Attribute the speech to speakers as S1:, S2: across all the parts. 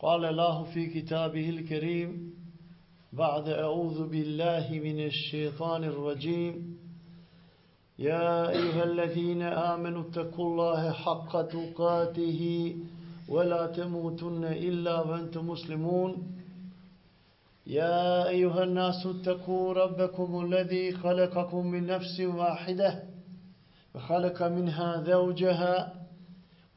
S1: قال الله في كتابه الكريم بعد أعوذ بالله من الشيطان الرجيم. يا أيها الذين آمنوا اتقوا الله حق تقاته ولا تموتن إلا وأنتم مسلمون. يا أيها الناس اتقوا ربكم الذي خلقكم من نفس واحدة وخلق منها زوجها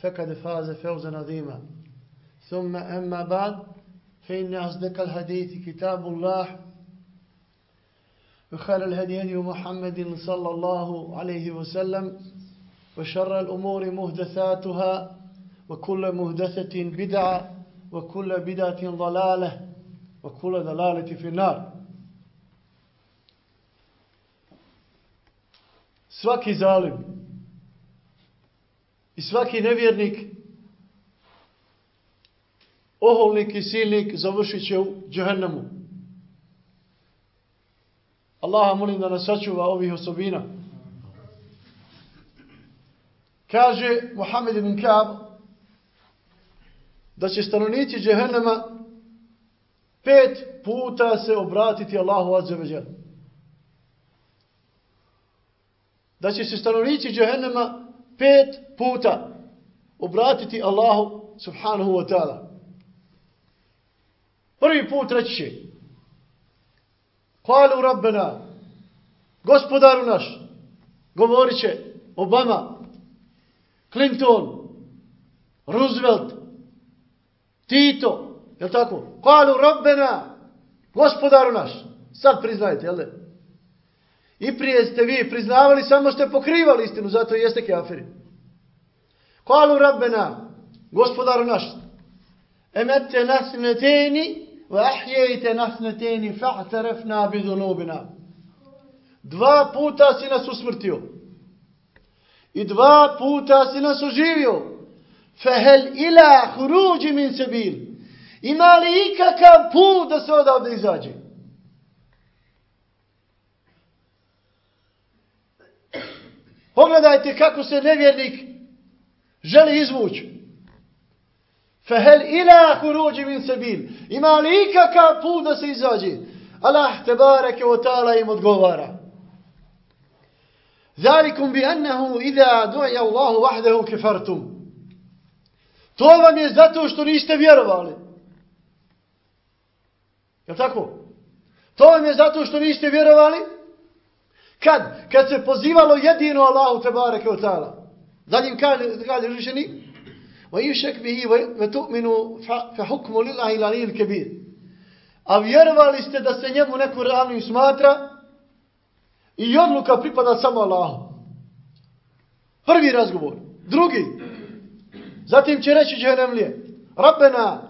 S1: فقد فاز فوزا عظيما. ثم أما بعد فإن أصدق الحديث كتاب الله وخير الهدي هدي محمد صلى الله عليه وسلم وشر الأمور مهدثاتها وكل مهدثة بدعة وكل بدعة ضلالة وكل ضلالة في النار. Svaki zalim i svaki nevjernik oholnik i silnik završit će u džehennemu. Allaha molim da nas sačuva ovih osobina. Kaže Muhammed ibn Ka'b da će stanovnici džehennema pet puta se obratiti Allahu azzeveđer. Da će se stanovnici džehennema pet puta obratiti Allahu subhanahu wa ta'ala. Prvi put reći će Kalu rabbena gospodaru naš govorit će Obama Clinton Roosevelt Tito je tako? Kalu rabbena gospodaru naš sad priznajte, jel da? I prije ste vi priznavali, samo ste pokrivali istinu, zato jeste kafiri. Kalu rabbena, gospodaru naš, emette nasneteni, va ahjejte nasneteni, fa'tarefna bidunubina. Dva puta si nas usmrtio. I dva puta si nas oživio. Fehel ila huruđi min sebil. Ima li ikakav put da se odavde izađe? Pogledajte kako se nevjernik želi izvući. Fehel ila huruđi min sebil. Ima li ikakav put da se izađe? Allah te bareke o ta'ala im odgovara. Zalikum bi annahu idha du'ja Allahu vahdehu kefartum. To vam je zato što niste vjerovali. Je tako? To vam je zato što niste vjerovali? Kad? Kad se pozivalo jedino Allahu te bareke o ta'ala. Zatim kaže, kaže rušeni, wa yushak bihi wa tu'minu fa hukmu lillahi al kabir. A vjerovali ste da se njemu neko ravnim smatra i odluka pripada samo Allahu. Prvi razgovor. Drugi. Zatim će reći džehennemlije. Rabbena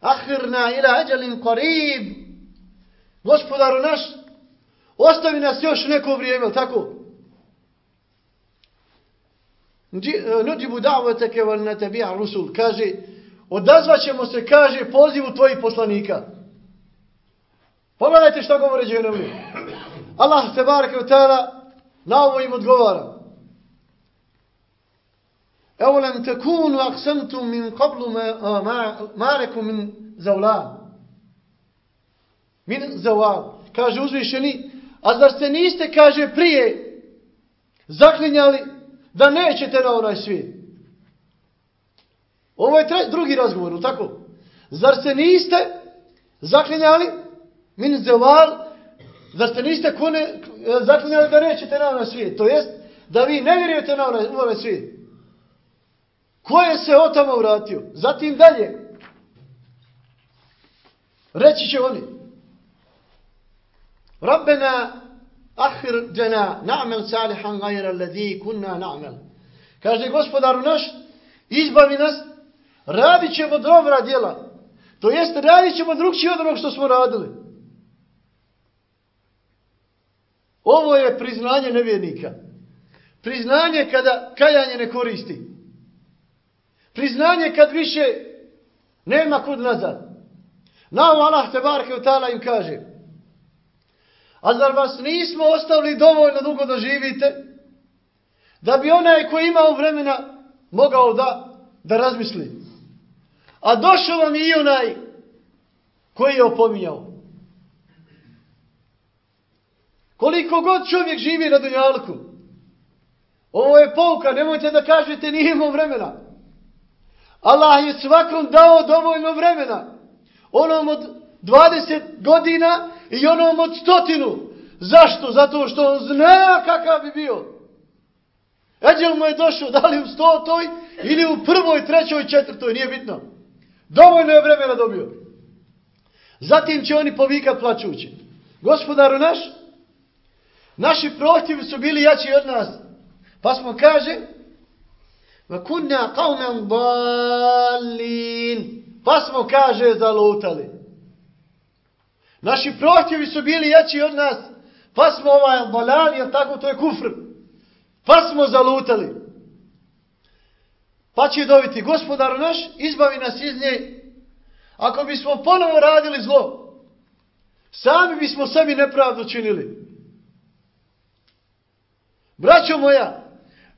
S1: ahirna ila ajalin qarib. Gospodaru naš, ostavi nas još neko vrijeme, tako? E, Nudibu da'vatake wal natabi'a rusul. Kaže, odazvaćemo se, kaže, pozivu tvojih poslanika. Pogledajte što govore džehennemlije. Allah se barake u tada na ovo im odgovara. Evo lem tekunu aksamtum min qablu ma, min zavla. Min zavla. Kaže uzvišeni, a zar se niste, kaže, prije zaklinjali da nećete na onaj svijet? Ovo je tre, drugi razgovor, tako? Zar se niste zaklinjali min zavla Zar ste niste kone, e, zaklinjali da nećete na onaj svijet? To jest, da vi ne vjerujete na onaj, onaj svijet. Ko je se od tamo vratio? Zatim dalje. Reći će oni. Rabbena ahirđena na'mel salihan gajra ladhi kunna na'mel. Kaže gospodaru naš, izbavi nas, radit ćemo dobra djela. To jest, radit ćemo drugčije od onog što smo radili. Ovo je priznanje nevjernika. Priznanje kada kajanje ne koristi. Priznanje kad više nema kud nazad. Na Allah te barke u tala im kaže. A zar vas nismo ostavili dovoljno dugo da živite? Da bi onaj koji imao vremena mogao da, da razmisli. A došao vam i onaj koji je opominjao. Koliko god čovjek živi na dunjalku. Ovo je pouka, nemojte da kažete nije imao vremena. Allah je svakom dao dovoljno vremena. Onom od 20 godina i onom od stotinu. Zašto? Zato što on zna kakav bi bio. Eđel mu je došao da li u stotoj ili u prvoj, trećoj, četvrtoj, nije bitno. Dovoljno je vremena dobio. Zatim će oni povikat plaćući. Gospodaru naš, naši prohtjevi su bili jači od nas. Pa smo kaže, Va kunna qawman. Pa smo, kaže, zalutali. Naši prohtjevi su bili jači od nas. Pa smo ovaj balal, jer tako to je kufr. Pa smo zalutali. Pa će dobiti gospodar naš, izbavi nas iz nje. Ako bismo ponovo radili zlo, sami bismo sebi nepravdu činili. Braćo moja,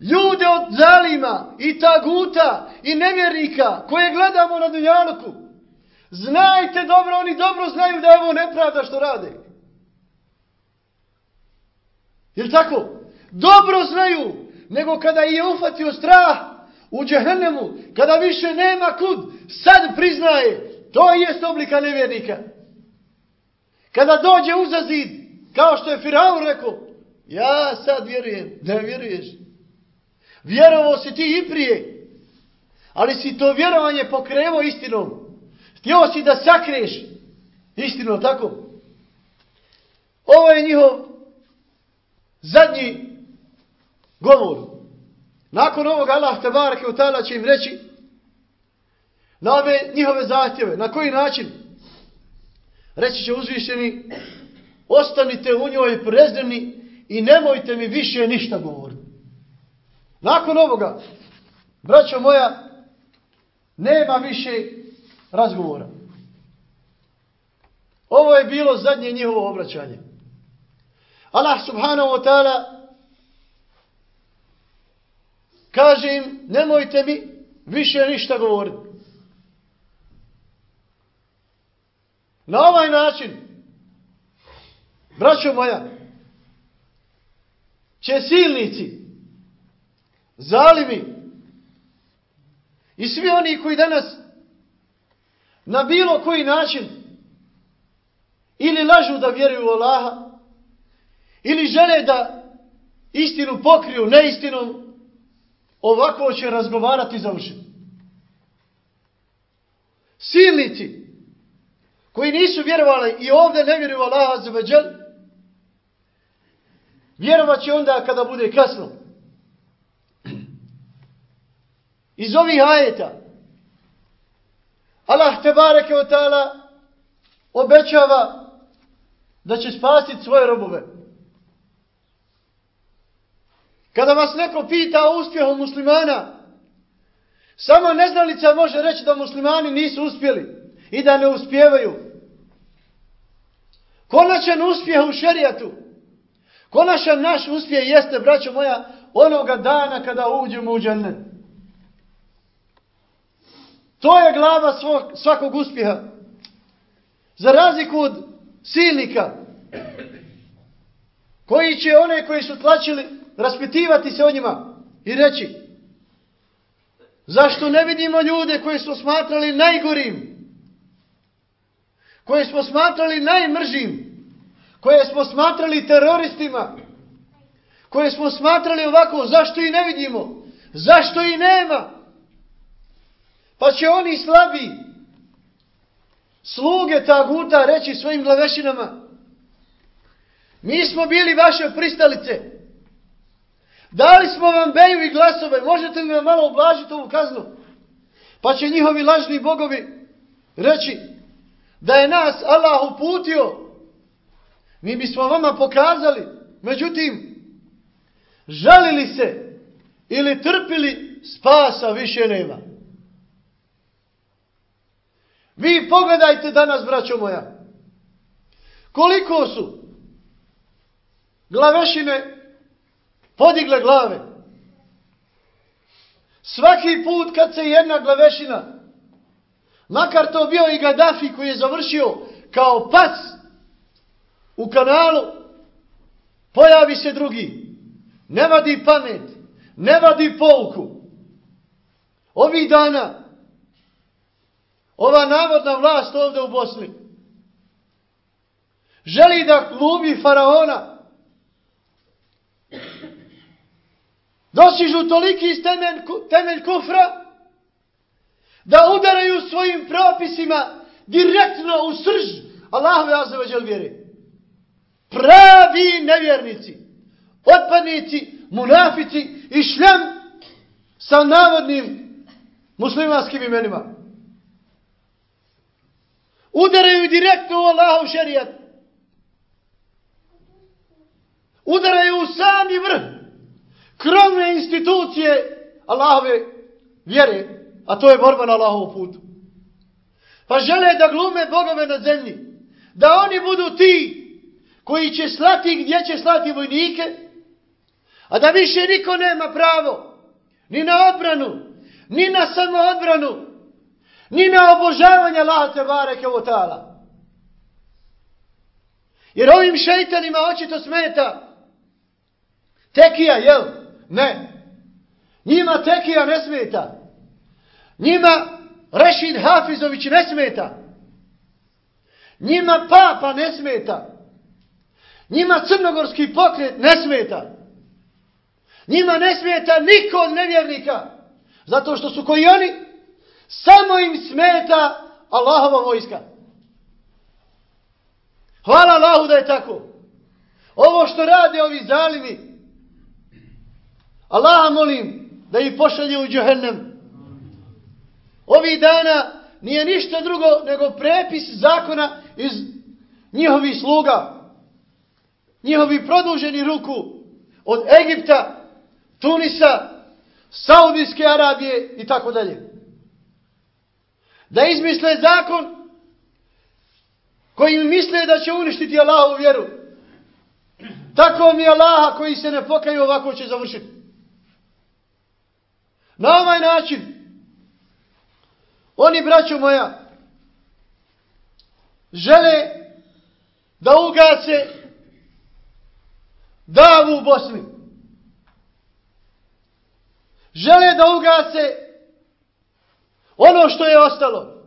S1: ljude od zalima i taguta i nevjernika koje gledamo na dunjaluku. Znajte dobro, oni dobro znaju da je ovo nepravda što rade. Jel tako? Dobro znaju, nego kada je ufatio strah u džehennemu, kada više nema kud, sad priznaje, to je oblika nevjernika. Kada dođe uza zid, kao što je Firaun rekao, ja sad vjerujem, ne vjeruješ. Vjerovao si ti i prije. Ali si to vjerovanje pokrevo istinom. Htio si da sakriješ istinu, tako? Ovo je njihov zadnji govor. Nakon ovog Allah Tebarake u tala će im reći na ove njihove zahtjeve. Na koji način? Reći će uzvišeni ostanite u njoj prezreni i nemojte mi više ništa govoriti. Nakon ovoga, braćo moja, nema više razgovora. Ovo je bilo zadnje njihovo obraćanje. Allah subhanahu wa ta'ala kaže im, nemojte mi više ništa govoriti. Na ovaj način, braćo moja, će silnici, zalimi i svi oni koji danas na bilo koji način ili lažu da vjeruju u Allaha ili žele da istinu pokriju neistinom, ovako će razgovarati za uši. Silnici koji nisu vjerovali i ovdje ne vjeruju Allaha za veđel, vjerovat će onda kada bude kasno. Iz ovih ajeta Allah te bareke o ta'ala obećava da će spasiti svoje robove. Kada vas neko pita o uspjehu muslimana, samo neznalica može reći da muslimani nisu uspjeli i da ne uspjevaju. Konačan uspjeh u šerijatu, konačan naš uspjeh jeste, braćo moja, onoga dana kada uđemo u džennet. To je glava svog, svakog uspjeha. Za razliku od silnika, koji će one koji su tlačili raspitivati se o njima i reći zašto ne vidimo ljude koji smo smatrali najgorim, koje smo smatrali najmržim, koje smo smatrali teroristima, koje smo smatrali ovako, zašto i ne vidimo, zašto i nema, pa će oni slabi sluge taguta, reći svojim glavešinama, mi smo bili vaše pristalice, Dali smo vam beju i glasove, možete li nam malo oblažiti ovu kaznu? Pa će njihovi lažni bogovi reći da je nas Allah uputio. Mi bismo vama pokazali. Međutim, žalili se ili trpili, spasa više nema. Vi pogledajte danas, braćo moja, koliko su glavešine podigle glave. Svaki put kad se jedna glavešina, makar to bio i Gaddafi koji je završio kao pas u kanalu, pojavi se drugi. Ne vadi pamet, ne vadi pouku. Ovih dana, ova navodna vlast ovdje u Bosni, želi da glumi faraona, dosižu toliki temelj, temelj kufra, da udaraju svojim propisima direktno u srž Allahove azzavadžel vjeri. Pravi nevjernici, otpadnici, munafici i šljam sa navodnim muslimanskim imenima. Udaraju direktno u Allahov šerijat. Udaraju u sami vrh krovne institucije Allahove vjere, a to je borba na Allahov putu. Pa žele da glume bogove na zemlji, da oni budu ti koji će slati gdje će slati vojnike, a da više niko nema pravo ni na obranu, ni na samoodbranu, ni na obožavanje Allaha te bareke u ta'ala. Jer ovim šeitanima očito smeta tekija, jel? Ne. Njima Tekija ne smeta. Njima Rešid Hafizović ne smeta. Njima Papa ne smeta. Njima Crnogorski pokret ne smeta. Njima ne smeta niko od nevjernika. Zato što su koji oni, samo im smeta Allahova vojska. Hvala Allahu da je tako. Ovo što rade ovi zalimi, Allaha molim da ih pošalje u džahennem. Ovih dana nije ništa drugo nego prepis zakona iz njihovih sluga. Njihovi produženi ruku od Egipta, Tunisa, Saudijske Arabije i tako dalje. Da izmisle zakon koji misle da će uništiti Allahovu vjeru. Tako mi Allaha koji se ne pokaju ovako će završiti. Na ovaj način, oni, braćo moja, žele da ugase davu u Bosni. Žele da ugase ono što je ostalo.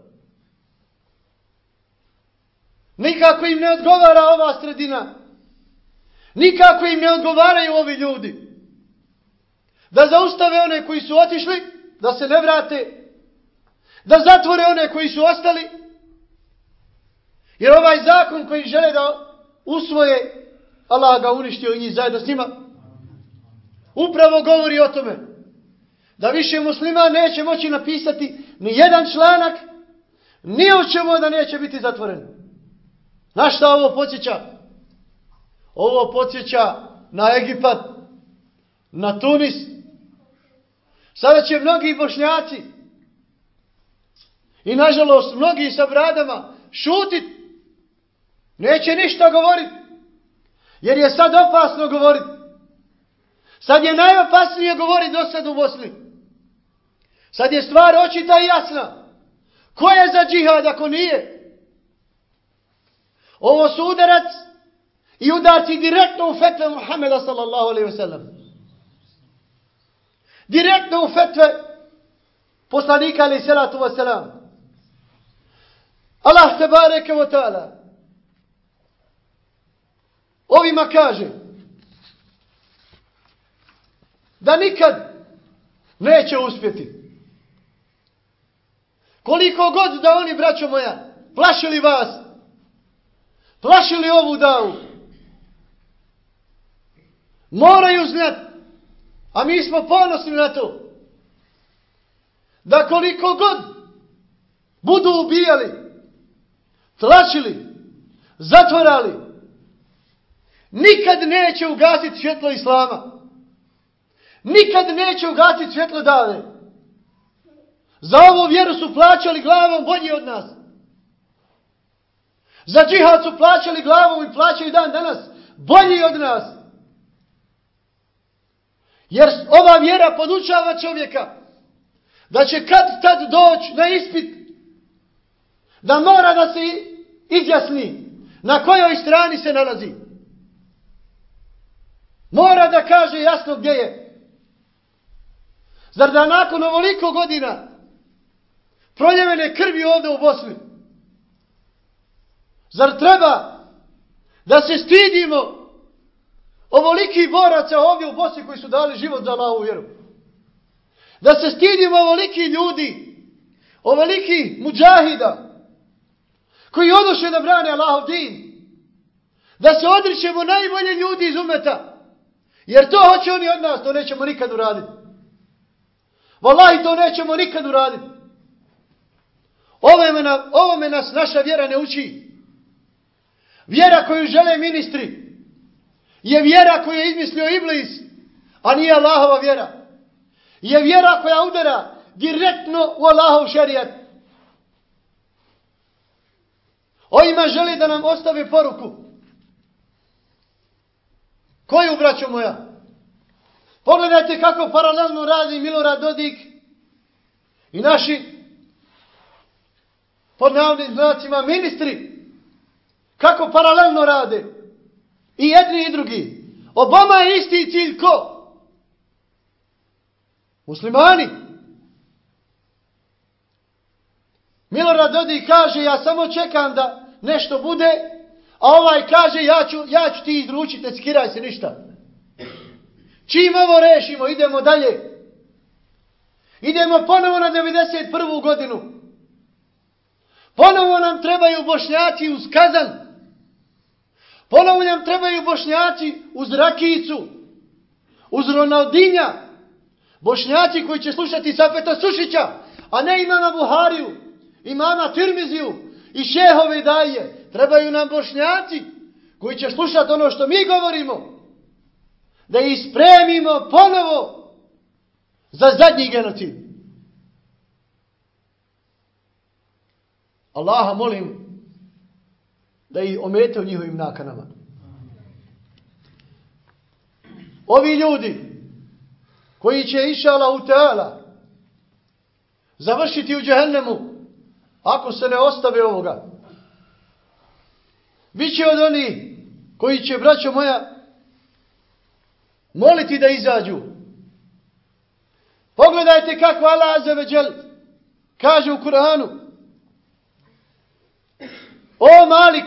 S1: Nikako im ne odgovara ova sredina. Nikako im ne odgovaraju ovi ljudi. Da zaustave one koji su otišli, da se ne vrate, da zatvore one koji su ostali, jer ovaj zakon koji žele da usvoje, Allah ga uništio i njih zajedno s njima, upravo govori o tome, da više muslima neće moći napisati ni jedan članak, ni o čemu da neće biti zatvoren. Na šta ovo podsjeća? Ovo podsjeća na Egipat, na Tunis. Sada će mnogi bošnjaci i nažalost mnogi sa bradama šutit. Neće ništa govorit. Jer je sad opasno govorit. Sad je najopasnije govorit do sad u Bosni. Sad je stvar očita i jasna. Ko je za džihad ako nije? Ovo su udarac i udarci direktno u fetve Muhammeda sallallahu alaihi wa sallam. Direktno u fetve poslanika alaihi salatu wa sallam. Allah te bareke wa ta'ala ovima kaže da nikad neće uspjeti. Koliko god da oni, braćo moja, plašili vas, plašili ovu davu, moraju znati, a mi smo ponosni na to, da koliko god budu ubijali, tlačili, zatvorali, nikad neće ugasiti svjetlo Islama. Nikad neće ugasiti svjetlo dave. Za ovu vjeru su plaćali glavom bolji od nas. Za džihad su plaćali glavom i plaćaju dan danas bolji od nas. Jer ova vjera podučava čovjeka da će kad tad doći na ispit da mora da se izjasni na kojoj strani se nalazi. Mora da kaže jasno gdje je. Zar da nakon ovoliko godina proljevene krvi ovdje u Bosni, zar treba da se stidimo ovoliki boraca ovdje u Bosni koji su dali život za Allahovu vjeru? Da se stidimo ovoliki ljudi, ovoliki muđahida, koji odoše da brane Allahov din, da se odričemo najbolje ljudi iz umeta, Jer to hoće oni od nas, to nećemo nikad uraditi. Wallahi, to nećemo nikad uraditi. Ovome, na, ovome nas naša vjera ne uči. Vjera koju žele ministri je vjera koju je izmislio Iblis, a nije Allahova vjera. Je vjera koja udara direktno u Allahov šerijat. Ovima želi da nam ostave poruku. Koju, braćo moja? Pogledajte kako paralelno radi Milorad Dodik i naši pod navnim znacima ministri. Kako paralelno rade. I jedni i drugi. Obama je isti cilj ko? Muslimani. Milorad Dodik kaže ja samo čekam da nešto bude A ovaj kaže, ja ću, ja ću ti izručiti, ne skiraj se ništa. Čim ovo rešimo, idemo dalje. Idemo ponovo na 91. godinu. Ponovo nam trebaju bošnjaci uz kazan. Ponovo nam trebaju bošnjaci uz rakicu. Uz Ronaldinja. Bošnjaci koji će slušati Safeta Sušića. A ne imama Buhariju. Imama Tirmiziju. I šehove daje. Trebaju nam bošnjaci koji će slušati ono što mi govorimo. Da ispremimo ponovo za zadnji genocid. Allaha molim da ih omete u njihovim nakanama. Ovi ljudi koji će išala u teala završiti u džehennemu ako se ne ostave ovoga. Biće od oni koji će, braćo moja, moliti da izađu. Pogledajte kako Allah Azeveđel kaže u Kur'anu. O Malik,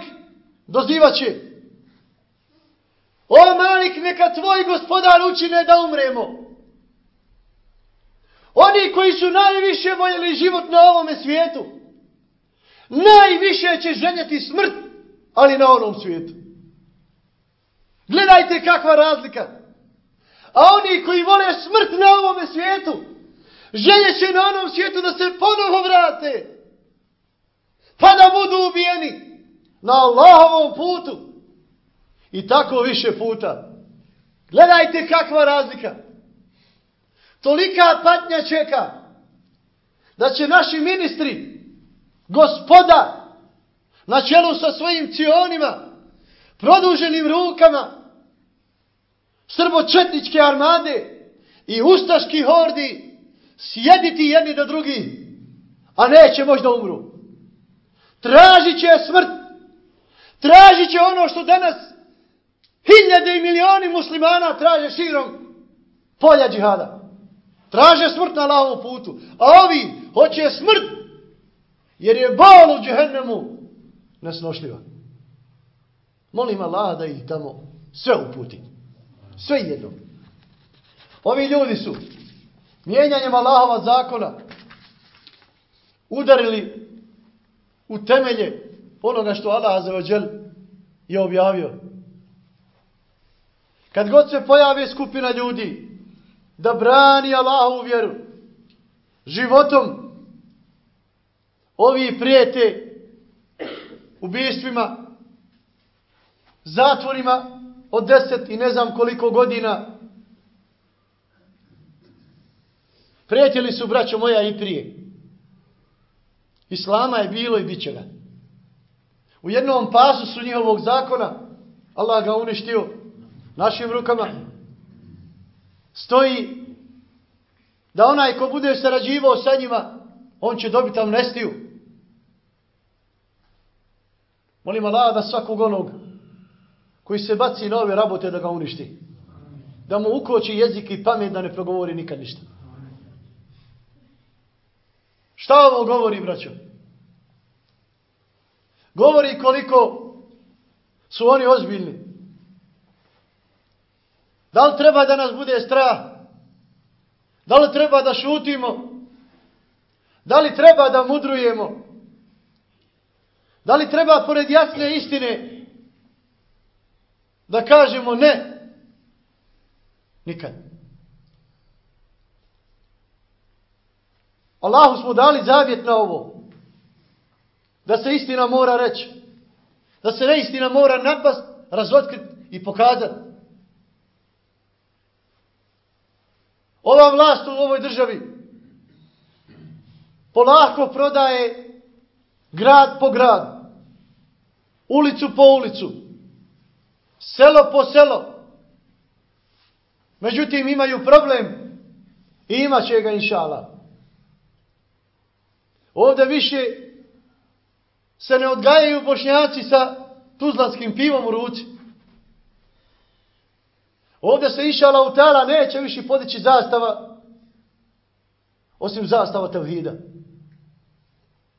S1: dozivaće. O Malik, neka tvoj gospodar učine da umremo. Oni koji su najviše voljeli život na ovome svijetu, najviše će željeti smrt, ali na onom svijetu. Gledajte kakva razlika. A oni koji vole smrt na ovome svijetu, željeće na onom svijetu da se ponovo vrate. Pa da budu ubijeni na Allahovom putu. I tako više puta. Gledajte kakva razlika. Tolika patnja čeka da će naši ministri, gospoda, na čelu sa svojim cionima, produženim rukama, srbočetničke armade i ustaški hordi sjediti jedni do drugi, a neće možda umru. Tražit će smrt. Tražit će ono što danas hiljade i milioni muslimana traže širom polja džihada. Traže smrt na lavom putu. A ovi hoće smrt. Jer je bol u džehennemu nesnošljiva. Molim Allah da ih tamo sve uputi. Sve jedno. Ovi ljudi su mijenjanjem Allahova zakona udarili u temelje onoga što Allah azzawajal je objavio. Kad god se pojavi skupina ljudi da brani Allahovu vjeru životom ovi prijete ubijstvima zatvorima od deset i ne znam koliko godina prijetili su braćo moja i prije Islama je bilo i bit će ga. U jednom pasu su njihovog zakona Allah ga uništio našim rukama stoji da onaj ko bude sarađivao sa njima, on će dobiti amnestiju. Molim Allah da svakog onog koji se baci na ove rabote da ga uništi. Da mu ukoči jezik i pamet da ne progovori nikad ništa. Šta ovo govori, braćo? Govori koliko su oni ozbiljni. Da li treba da nas bude strah? Da li treba da šutimo? Da li treba da mudrujemo? Da li treba pored jasne istine da kažemo ne? Nikad. Allahu smo dali zavjet na ovo. Da se istina mora reći. Da se neistina mora napast, razotkrit i pokazat. Ova vlast u ovoj državi polako prodaje grad po grad, ulicu po ulicu, selo po selo. Međutim, imaju problem i imaće ga inšala. Ovdje više se ne odgajaju bošnjaci sa tuzlanskim pivom u ruci. Ovdje se iša lautala neće više podići zastava osim zastava tevhida.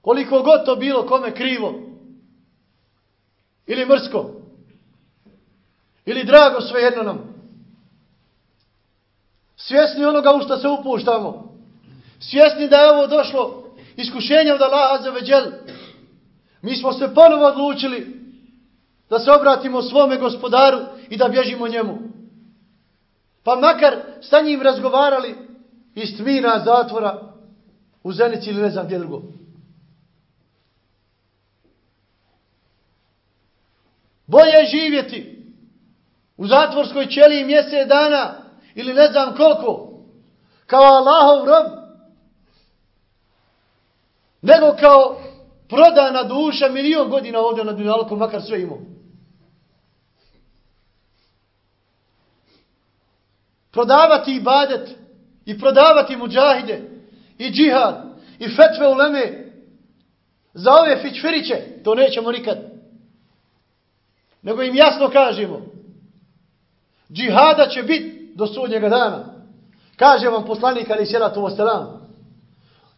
S1: Koliko god to bilo kome krivo ili mrsko ili drago sve jedno nam. Svjesni onoga u što se upuštamo. Svjesni da je ovo došlo iskušenje od Allaha za veđel. Mi smo se ponovo odlučili da se obratimo svome gospodaru i da bježimo njemu. Pa makar sa njim razgovarali iz tmina zatvora u Zenici ili ne znam gdje drugo. Bolje živjeti u zatvorskoj ćeliji mjesec dana ili ne znam koliko kao Allahov rob nego kao prodana duša milion godina ovdje na Dunjalku makar sve imao. prodavati ibadet i prodavati muđahide i džihad i fetve u leme za ove fičfiriće, to nećemo nikad. Nego im jasno kažemo, džihada će biti do sudnjega dana. Kaže vam poslanik ali sjela to.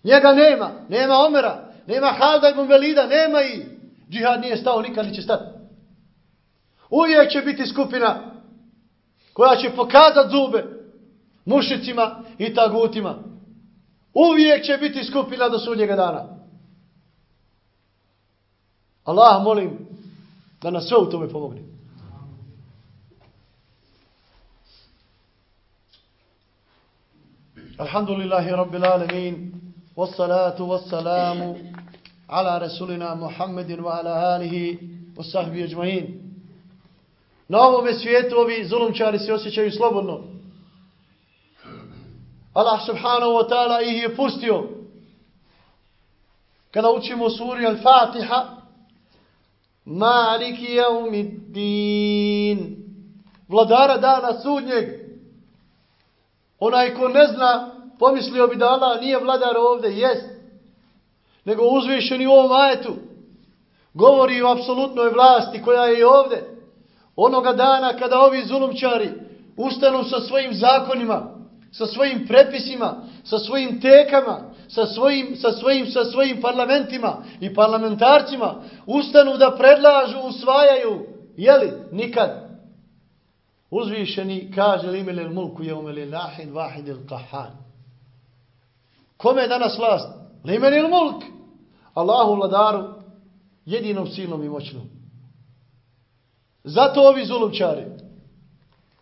S1: Njega nema, nema Omera, nema Halda i nema i džihad nije stao, nikad ni će stati. Uvijek će biti skupina koja će pokazati zube mušicima i tagutima. Uvijek će biti skupina do sudnjega dana. Allah molim da nas sve u tome pomogne. Alhamdulillahi Rabbil Alamin والصلاة والسلام على رسولنا محمد وعلى آله وصحبه أجمعين sahbihi ajma'in Na ovome svijetu ovi zulumčari se osjećaju slobodno. Allah subhanahu wa ta'ala ih je pustio. Kada učimo suri Al-Fatiha, Maliki jaumiddin, vladara dana sudnjeg. Onaj ko ne zna, pomislio bi da Allah nije vladar ovde, jest. Nego uzvišeni u ovom ajetu. Govori o apsolutnoj vlasti koja je ovde onoga dana kada ovi zulumčari ustanu sa svojim zakonima, sa svojim prepisima, sa svojim tekama, sa svojim, sa svojim, sa svojim parlamentima i parlamentarcima, ustanu da predlažu, usvajaju, jeli, nikad. Uzvišeni kaže li imeli mulku je umeli lahin vahid il kahan. Kome je danas vlast? Limen imeli mulk? Allahu vladaru, jedinom silnom i moćnom. Zato ovi zulumčari,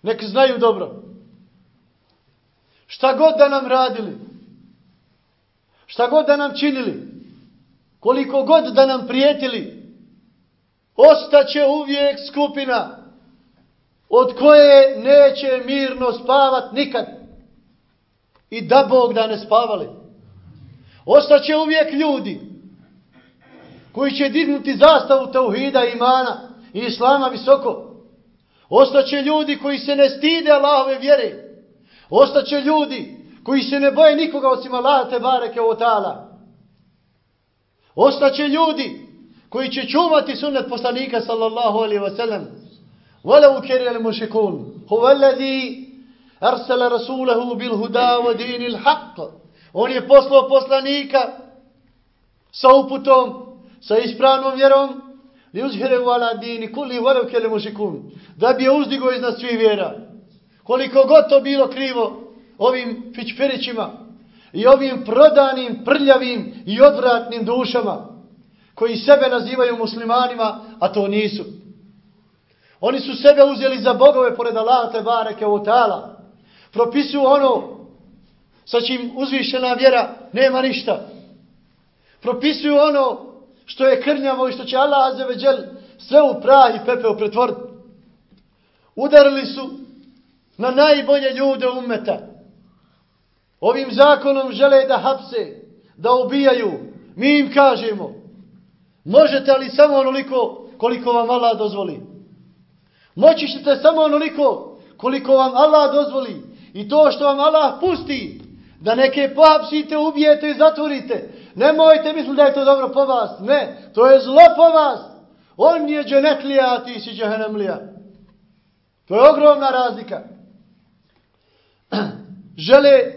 S1: nek znaju dobro, šta god da nam radili, šta god da nam činili, koliko god da nam prijetili, ostaće uvijek skupina od koje neće mirno spavat nikad. I da Bog da ne spavali. Ostaće uvijek ljudi koji će dignuti zastavu tauhida imana i islama visoko. Ostaće ljudi koji se ne stide Allahove vjere. Ostaće ljudi koji se ne boje nikoga osim Allaha te bareke o ta'ala. Ostaće ljudi koji će čuvati sunnet poslanika sallallahu alaihi wa sallam. Walau keri al mušikun. Huwa alladhi arsala rasulahu bil huda wa dinil haqq. On je poslao poslanika sa uputom, sa ispravnom vjerom, li uzhire u ala dini kuli valev kele mušikun, da bi je uzdigo iznad svih vjera. Koliko god to bilo krivo ovim fičperićima i ovim prodanim, prljavim i odvratnim dušama koji sebe nazivaju muslimanima, a to nisu. Oni su sebe uzeli za bogove pored Allaha te bareke u tala. Propisuju ono sa čim uzvišena vjera nema ništa. Propisuju ono što je krnjavo i što će Allah azeveđel sve u prah i pepeo pretvoriti. Udarili su na najbolje ljude umeta. Ovim zakonom žele da hapse, da ubijaju. Mi im kažemo, možete ali samo onoliko koliko vam Allah dozvoli. Moći ćete samo onoliko koliko vam Allah dozvoli. I to što vam Allah pusti, da neke pohapsite, ubijete i zatvorite, Nemojte misliti da je to dobro po vas. Ne, to je zlo po vas. On je dženetlija, a ti si džehenemlija. To je ogromna razlika. Žele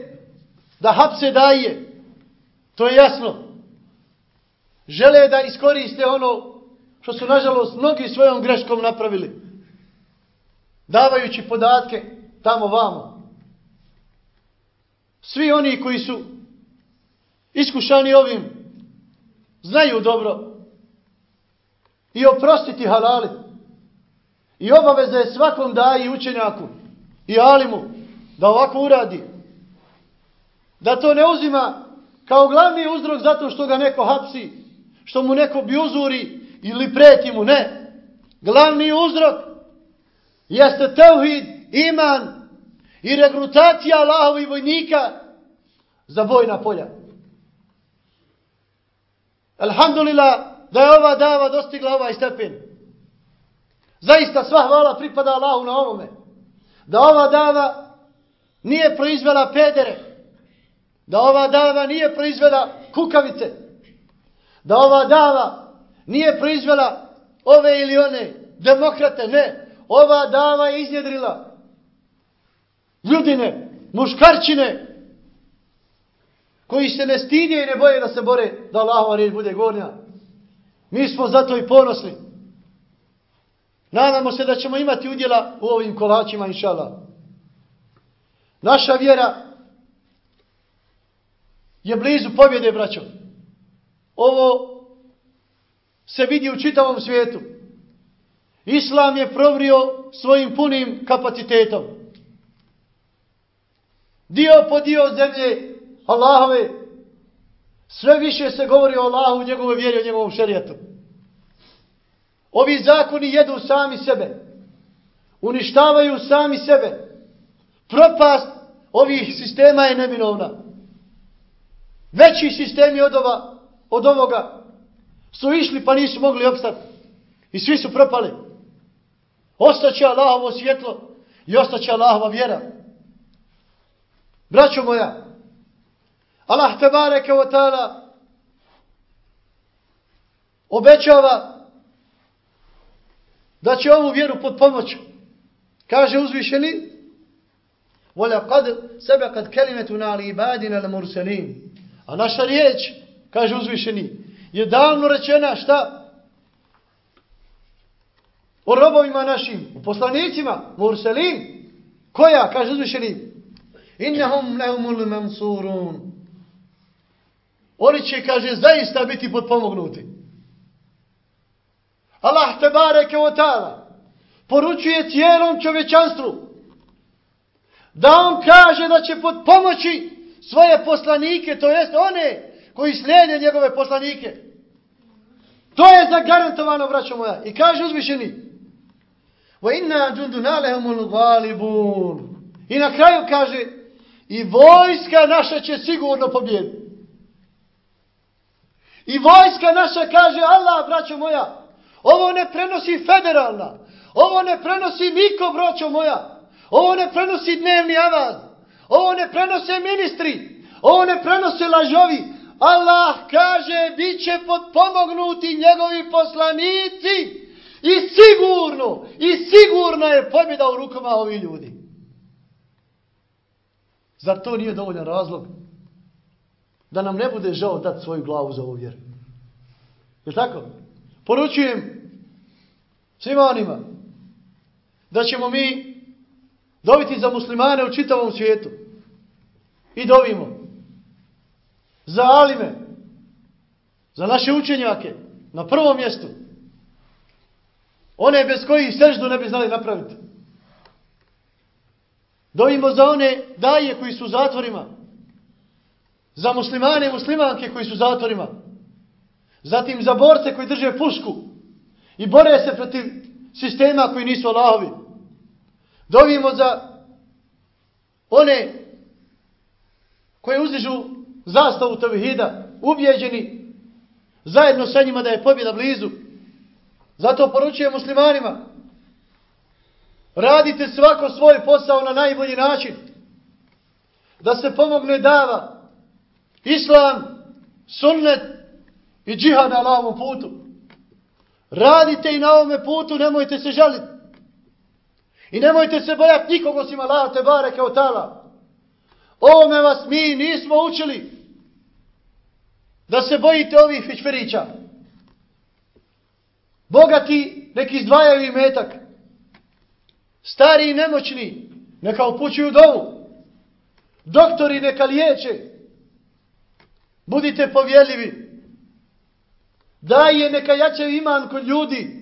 S1: da hapse daje. To je jasno. Žele da iskoriste ono što su nažalost mnogi svojom greškom napravili. Davajući podatke tamo vamo. Svi oni koji su iskušani ovim, znaju dobro i oprostiti halali. I obaveza je svakom daji učenjaku i alimu da ovako uradi. Da to ne uzima kao glavni uzrok zato što ga neko hapsi, što mu neko bjuzuri ili preti mu. Ne. Glavni uzrok jeste teuhid, iman i regrutacija Allahovi vojnika za vojna polja. Alhamdulillah da je ova dava dostigla ovaj stepen. Zaista sva hvala pripada Allahu na ovome. Da ova dava nije proizvela pedere. da ova dava nije proizvela kukavice, da ova dava nije proizvela ove ili one demokrate, ne. Ova dava je iznjedrila ljudine, muškarčine, koji se ne stidje i ne boje da se bore da Allahova riječ bude gornja. Mi smo zato i ponosni. Nadamo se da ćemo imati udjela u ovim kolačima, inšala. Naša vjera je blizu pobjede, braćo. Ovo se vidi u čitavom svijetu. Islam je provrio svojim punim kapacitetom. Dio po dio zemlje Allahove sve više se govori o Allahu, njegove vjeri, o njegovom šerijetu. Ovi zakoni jedu sami sebe. Uništavaju sami sebe. Propast ovih sistema je neminovna. Veći sistemi od, ova, od ovoga su išli pa nisu mogli opstati. I svi su propali. Ostaće Allahovo svjetlo i ostaće Allahova vjera. Braćo moja, Allah te bareke o ta'ala obećava da će ovu vjeru pod pomoć. Kaže uzvišeni وَلَقَدْ سَبَقَدْ كَلِمَتُنَا لِبَادِنَا لَمُرْسَلِينَ A naša riječ, kaže uzvišeni, je davno rečena šta? O robovima našim, o poslanicima, murselin. Koja, kaže uzvišeni, innahum lehumul mansurun. Oni će, kaže, zaista biti potpomognuti. Allah te bareke o ta'ala poručuje cijelom čovečanstvu da on kaže da će potpomoći svoje poslanike, to jest one koji slijede njegove poslanike. To je zagarantovano, braćo moja. I kaže uzvišeni, wa inna junduna lahumul ghalibun. I na kraju kaže, i vojska naša će sigurno pobjediti. I vojska naša kaže, Allah, braćo moja, ovo ne prenosi federalna, ovo ne prenosi niko, braćo moja, ovo ne prenosi dnevni avaz, ovo ne prenose ministri, ovo ne prenose lažovi, Allah kaže, bit će potpomognuti njegovi poslanici i sigurno, i sigurna je pobjeda u rukama ovi ljudi. Zar to nije dovoljan razlog? Da nam ne bude žao dati svoju glavu za ovu vjeru. Je tako? Poručujem svima onima da ćemo mi dobiti za muslimane u čitavom svijetu. I dovimo. Za alime. Za naše učenjake. Na prvom mjestu. One bez kojih seždu ne bi znali napraviti. Dovimo za one daje koji su u zatvorima. Za muslimane i muslimanke koji su u zatvorima. Zatim za borce koji drže pušku. I bore se protiv sistema koji nisu Allahovi. Dovimo za one koje uzdižu zastavu Tavihida, ubjeđeni zajedno sa njima da je pobjeda blizu. Zato poručujem muslimanima, radite svako svoj posao na najbolji način, da se pomogne dava, islam, sunnet i džihad na Allahovom putu. Radite i na ovome putu, nemojte se žaliti. I nemojte se bojati nikog osim Allah te bareke od tala. Ovome vas mi nismo učili da se bojite ovih fičferića. Bogati neki izdvajaju metak. Stari i nemoćni neka upućuju dovu. Doktori neka liječe. Budite povjeljivi. Daje neka jače iman kod ljudi.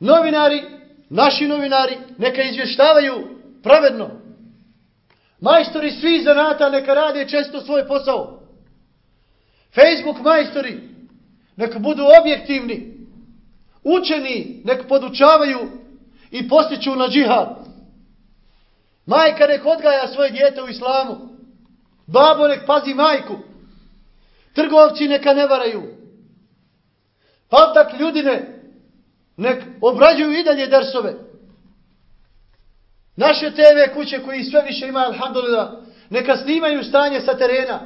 S1: Novinari, naši novinari, neka izvještavaju pravedno. Majstori svi zanata neka rade često svoj posao. Facebook majstori neka budu objektivni. Učeni neka podučavaju i postiću na džihad. Majka nek odgaja svoje djete u islamu. Babo nek pazi majku. Trgovci neka ne varaju. Paltak ljudine nek obrađuju i dalje dersove. Naše TV kuće koji sve više ima, alhamdulillah, Neka snimaju stanje sa terena.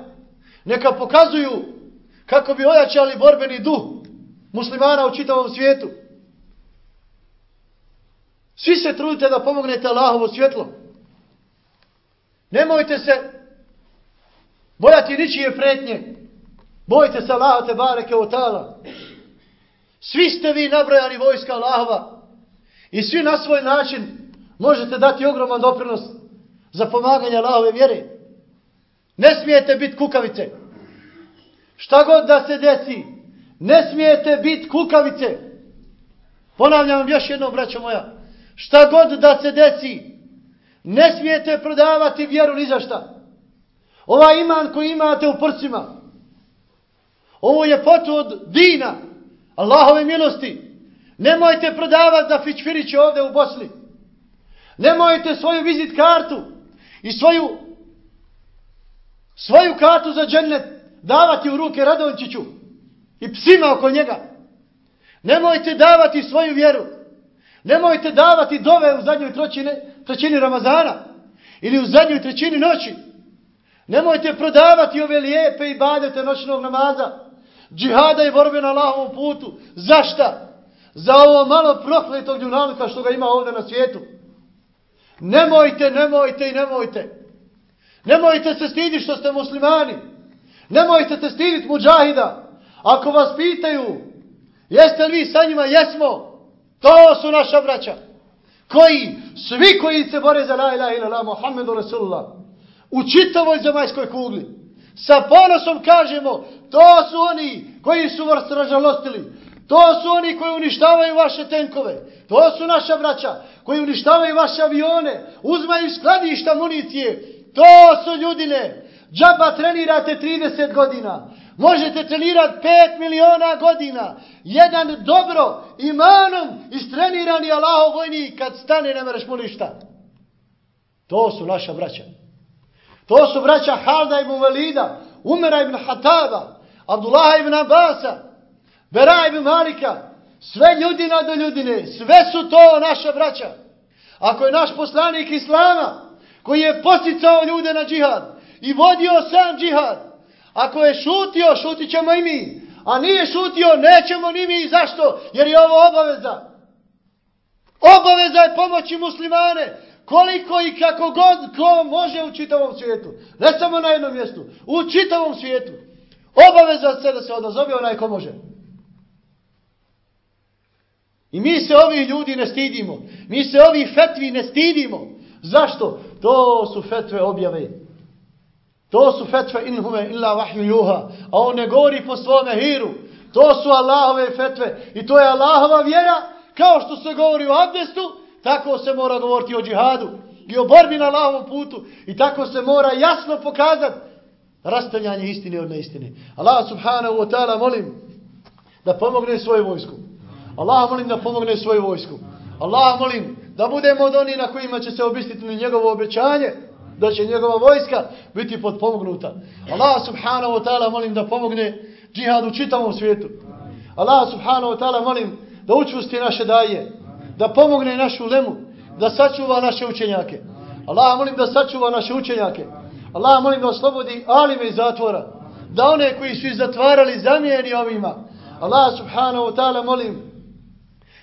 S1: Neka pokazuju kako bi ojačali borbeni duh muslimana u čitavom svijetu. Svi se trudite da pomognete Allahovo svjetlo. Nemojte se bojati ničije pretnje. Bojte se Allaha te bareke od tala. Svi ste vi nabrojani vojska Allahova. I svi na svoj način možete dati ogroman doprinos za pomaganje Allahove vjere. Ne smijete biti kukavice. Šta god da se desi, ne smijete biti kukavice. Ponavljam vam još jednom, braćo moja. Šta god da se desi, ne smijete prodavati vjeru ni za šta. Ova iman koji imate u prsima, ovo je potu od dina, Allahove milosti. Nemojte prodavati za fičfiriće ovdje u Bosni. Nemojte svoju vizit kartu i svoju svoju kartu za džennet davati u ruke Radončiću i psima oko njega. Nemojte davati svoju vjeru. Nemojte davati dove u zadnjoj trećini, trećini Ramazana ili u zadnjoj trećini noći. Nemojte prodavati ove lijepe i badete noćnog namaza, džihada i borbe na Allahovom putu. Zašta? Za ovo malo prokletog ljunalika što ga ima ovdje na svijetu. Nemojte, nemojte i nemojte. Nemojte se stiditi što ste muslimani. Nemojte se stiditi muđahida. Ako vas pitaju, jeste li vi sa njima? Jesmo. To su naša braća. Koji, svi koji se bore za la ilaha illallah Muhammedu Rasulullah. U čitavoj zemaljskoj kugli. Sa ponosom kažemo, to su oni koji su vas ražalostili. To su oni koji uništavaju vaše tenkove. To su naša braća koji uništavaju vaše avione. Uzmaju skladišta municije. To su ljudine. Džaba trenirate 30 godina. Možete trenirati 5 miliona godina. Jedan dobro imanom istrenirani Allahov vojnik kad stane ne mereš mu ništa. To su naša braća. To su braća Halda ibn Valida, Umera ibn Hataba, Abdullah ibn Abasa, Bera ibn Malika. Sve ljudina do ljudine. Sve su to naša braća. Ako je naš poslanik Islama, koji je posticao ljude na džihad i vodio sam džihad, ako je šutio, šutit ćemo i mi. A nije šutio, nećemo ni mi. Zašto? Jer je ovo obaveza. Obaveza je pomoći muslimane. Koliko i kako god ko može u čitavom svijetu. Ne samo na jednom mjestu. U čitavom svijetu. Obaveza se da se odazove onaj ko može. I mi se ovi ljudi ne stidimo. Mi se ovi fetvi ne stidimo. Zašto? To su fetve objave. To su fetve inhume illa vahju juha. A on ne govori po svome hiru. To su Allahove fetve. I to je Allahova vjera. Kao što se govori o abdestu, tako se mora govoriti o džihadu. I o borbi na Allahovom putu. I tako se mora jasno pokazati rastavljanje istine od neistine. Allah subhanahu wa ta'ala molim da pomogne svoju vojsku. Allah molim da pomogne svoju vojsku. Allah molim da budemo od onih na kojima će se obistiti njegovo obećanje da će njegova vojska biti podpomognuta. Allah subhanahu wa ta'ala molim da pomogne džihad u čitavom svijetu. Allah subhanahu wa ta'ala molim da učusti naše daje, da pomogne našu lemu, da sačuva naše učenjake. Allah molim da sačuva naše učenjake. Allah molim da oslobodi alime iz zatvora, da one koji su zatvarali zamijeni ovima. Allah subhanahu wa ta'ala molim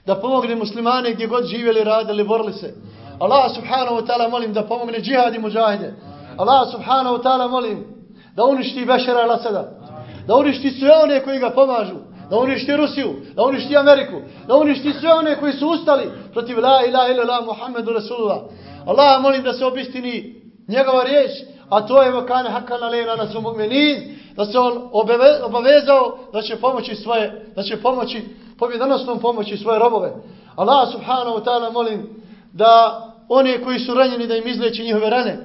S1: da pomogne muslimane gdje god živjeli, radili, borili se. Allah subhanahu wa ta'ala molim da pomogne džihad i muđahide. Allah subhanahu wa ta'ala molim da uništi Bešara Lasada. Da uništi sve one koji ga pomažu. Da uništi Rusiju, da uništi Ameriku, da uništi sve one koji su ustali protiv la ilaha ila la Muhammedu Rasulullah. Allah molim da se obistini njegova riječ, a to je vakane hakana lena na svom mu'minin, da se on obavezao da će pomoći svoje, da će pomoći pobjedonosnom pomoći svoje robove. Allah subhanahu wa ta'ala molim da one koji su ranjeni da im izleći njihove rane.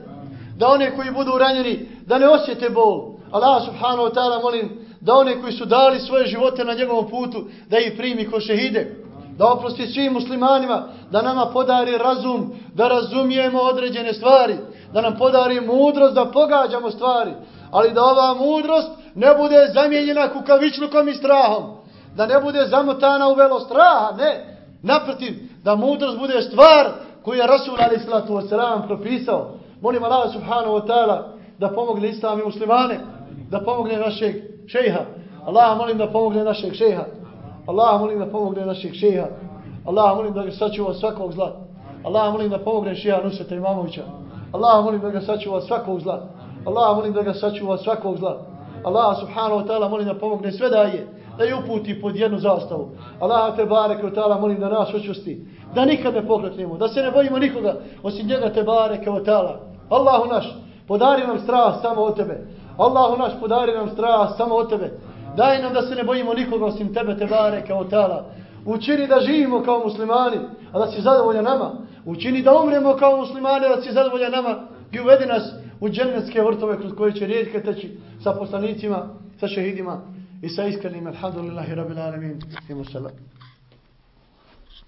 S1: Da one koji budu ranjeni da ne osjete bol. Allah subhanahu wa ta'ala molim da one koji su dali svoje živote na njegovom putu da ih primi ko šehide. Da oprosti svim muslimanima, da nama podari razum, da razumijemo određene stvari, da nam podari mudrost, da pogađamo stvari, ali da ova mudrost ne bude zamijenjena kukavičlukom i strahom, da ne bude zamotana u velo straha, ne, naprotiv, da mudrost bude stvar koju je Rasul alaih sallatu wasalam propisao. Molim Allah subhanahu wa ta'ala da pomogne islam i muslimane, da pomogne našeg šeha. Allah molim da pomogne našeg šeha. Allah molim da pomogne našeg šeha. Allah molim da ga sačuva svakog zla. Allah molim da pomogne šeha Nusreta Imamovića. Allah molim da ga sačuva svakog zla. Allah molim da ga sačuva svakog zla. Allah subhanahu wa ta'ala molim da pomogne sve daje da je uputi pod jednu zastavu. Allah te bareke wa ta'ala molim da nas očusti, da nikad ne pokretnemo, da se ne bojimo nikoga osim njega te bareke wa ta'ala. Allahu naš, podari nam strah samo od tebe. Allahu naš, podari nam strah samo od tebe. Daj nam da se ne bojimo nikoga osim tebe te bareke wa ta'ala. Učini da živimo kao muslimani, a da si zadovoljan nama. Učini da umremo kao muslimani, a da si zadovoljan nama i uvedi nas u džennetske vrtove kroz koje će rijeđke teći sa poslanicima, sa šehidima i sa iskrenim. Alhamdulillahi rabbil alamin. Imu salam.